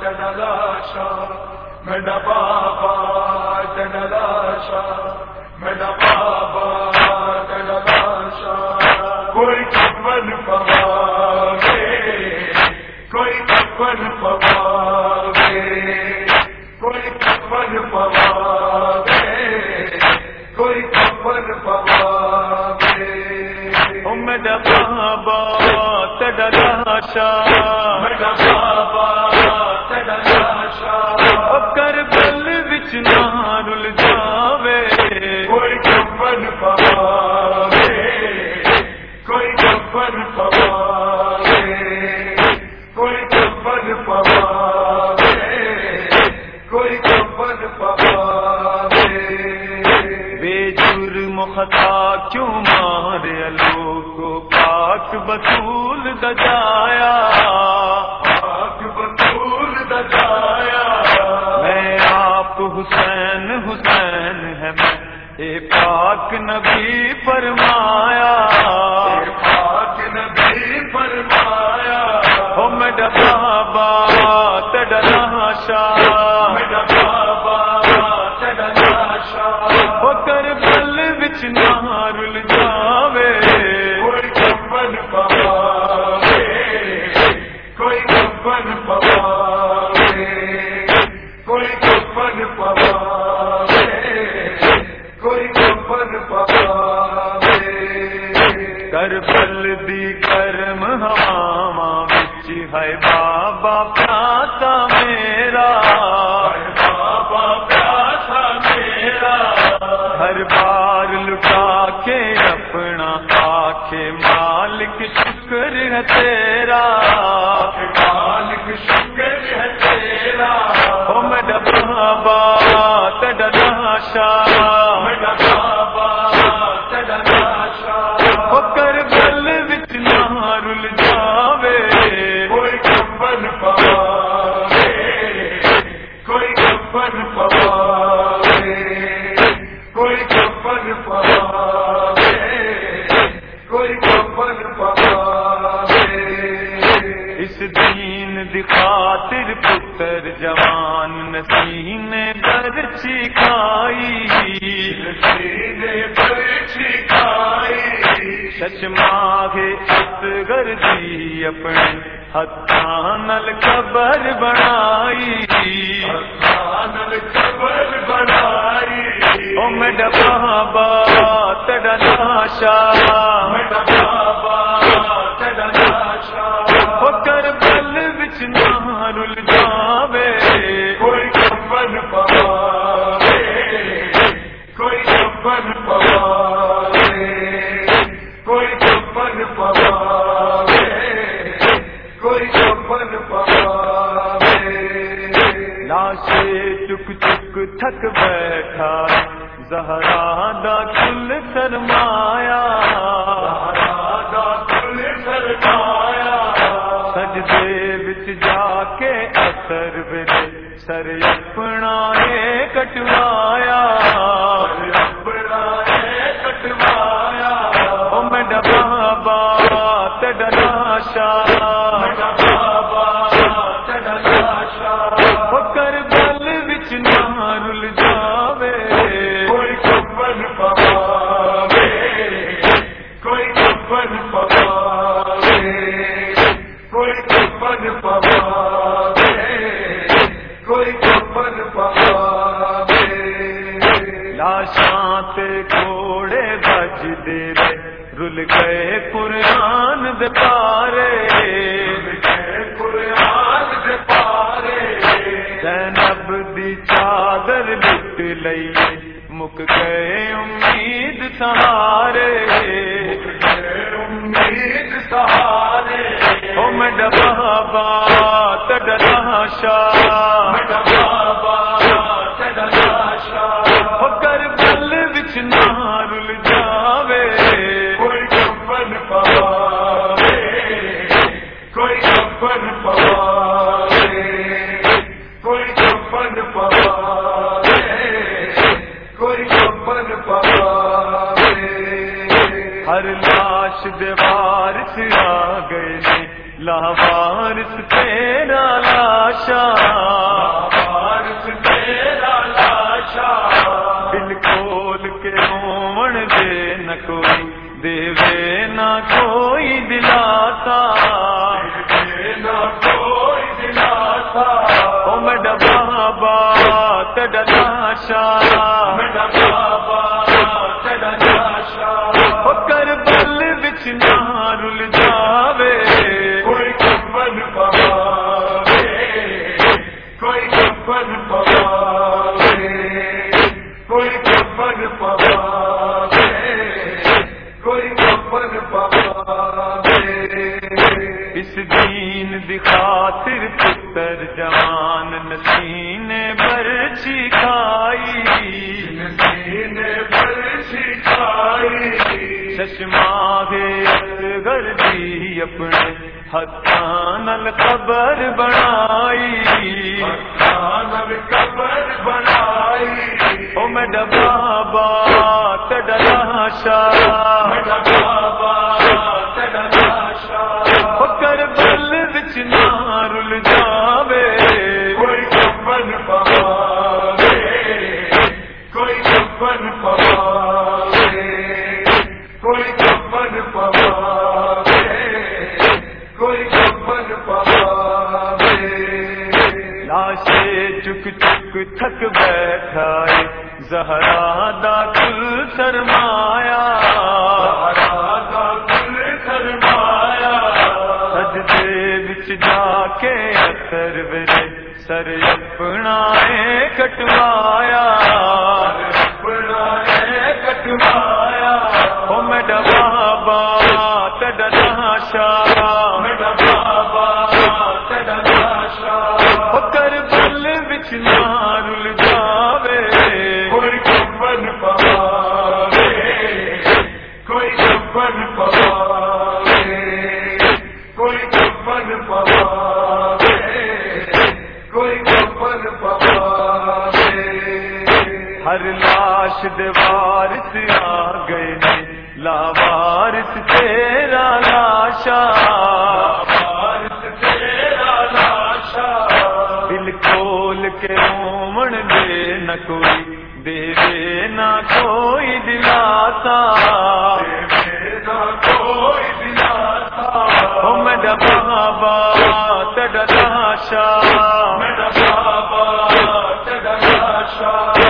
جنلاشا میرا بابا جنلاشا میرا بابا جنلاشا۔ کوئی کپن پواگے کوئی کپن پواگے کوئی کپن پواگے کوئی کپن پواگے میرا بابا تڈلاشا میرا بچ نارل جاوے۔ کوئی کپن پواگے کوئی کپن پواگے کوئی کپن پواگے کوئی بے جرم خطا کیوں مارے؟ لوگ کو پاک بطول دجایا۔ اے پاک نبی فرمایا۔ پاک نبی فرمایا۔ ہو میرا بابا تڈلا شاہ۔ میرا بابا جنلاشا ہو کر بل بچ نارل جاوے۔ کوئی کپن پواگے کوئی کپن پواگے کوئی کپن پواگے ہر بار لٹا کے اپنا آخے مالک شکر ہے تیرا۔ مالک شکر ہے تیرا۔ او میرا بابا تڈلا شاہ۔ چھکائی چشماہ اصغر دی اپنے ہتھاں نل قبر بنائی۔ آنند قبر بنائی۔ او میرا بابا تڈلا شاہ۔ تھک بیٹھا، زہرا دا کل سرمایا راجا کل سرمایا سجدے بچ جا کے اثر ویلے سر اپنا کٹوایا۔ اپنا ہے کٹوایا او میرا بابا شاہ۔ رل قرآن دے پارے قرآن کے پارے زینب دی چادر لٹ لئی، مک گئے امید سہارے۔ امید سہارے او میرا بابا تڈلا شاہ۔ گئے لاوارس تیرا لاشا وارث تیرا لاشا دل کھول کے رومن دے نہ کوئی دے نہ کوئی دلاتا۔ نہ کوئی دلاتا۔ او میں ڈبا بات ڈلاشا میرا بابا دین دی خاطر پتر جوان نسینے پر کھائی۔ سینے پر سکھائی چشمہ گھر دی اپنے ہاتھ خبر بنائی۔ خانب قبر بنائی۔ او میں ڈبا بات ڈلاشا میرا بابا تیرا لاشے چک چک تھک بیٹھائے۔ زہرا دا کل سرمایا راجا کل فرمایا سجدے بچ جا کے اثر ویلے سر اپنا کٹوایا۔ اپنا ہے کٹوایا۔ او میں ڈبا بات ڈلاشا میرا بابا کوئی کفن پواوے کوئی کفن پواوے کوئی کفن پواوے کوئی کفن پواوے ہر لاش دیوارس آ گئے نے رومن دے نہ کوئی دے دے نہ کوئی دلاتا کوئی دلاتا او میں ڈبا بات ڈلاشا میرا بابا تیرا لاشا او کر